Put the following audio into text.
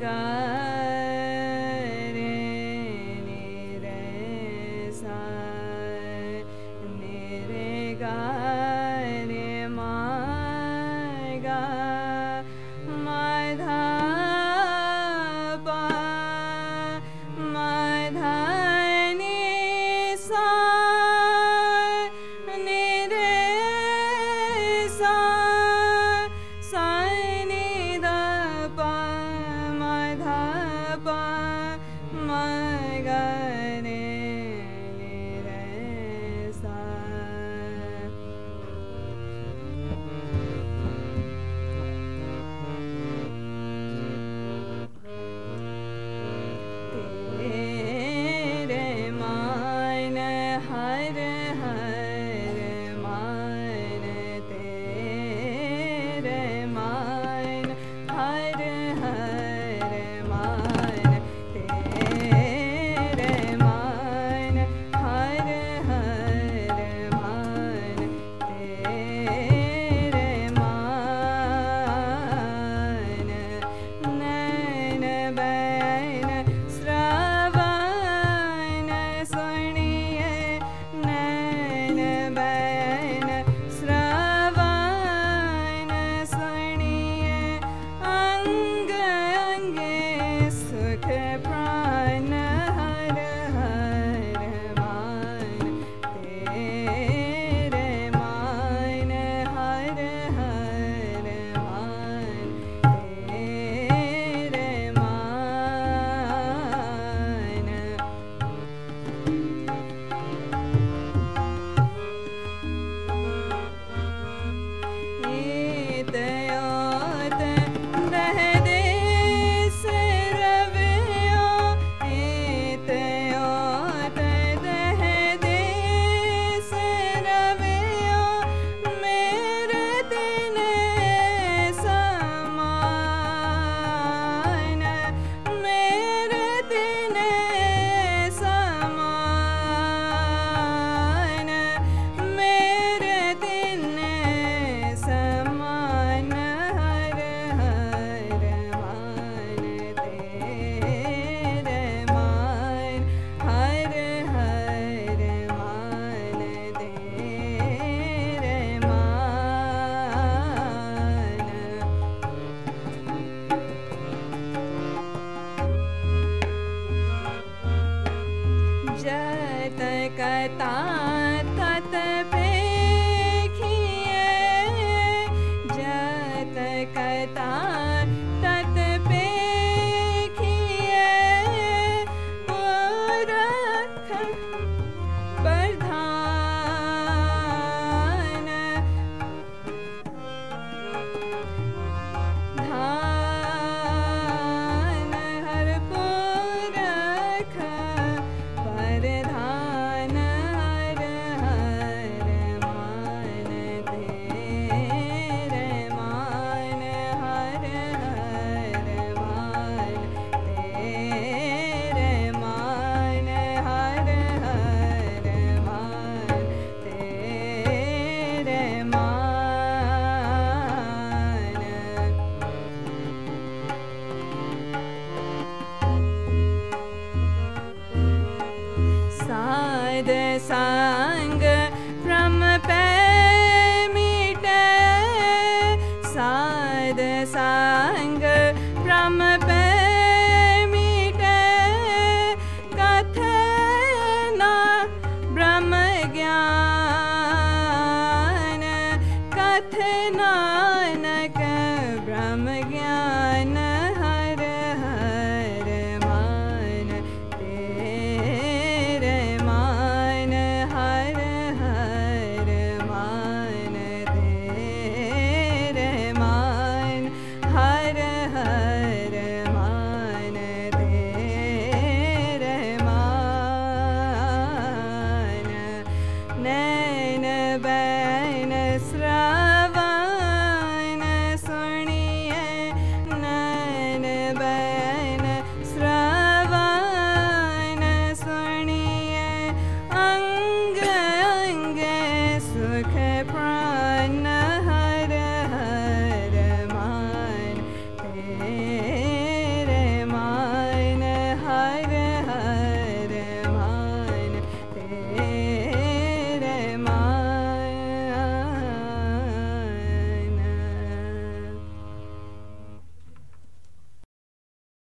God. Back. completa. さ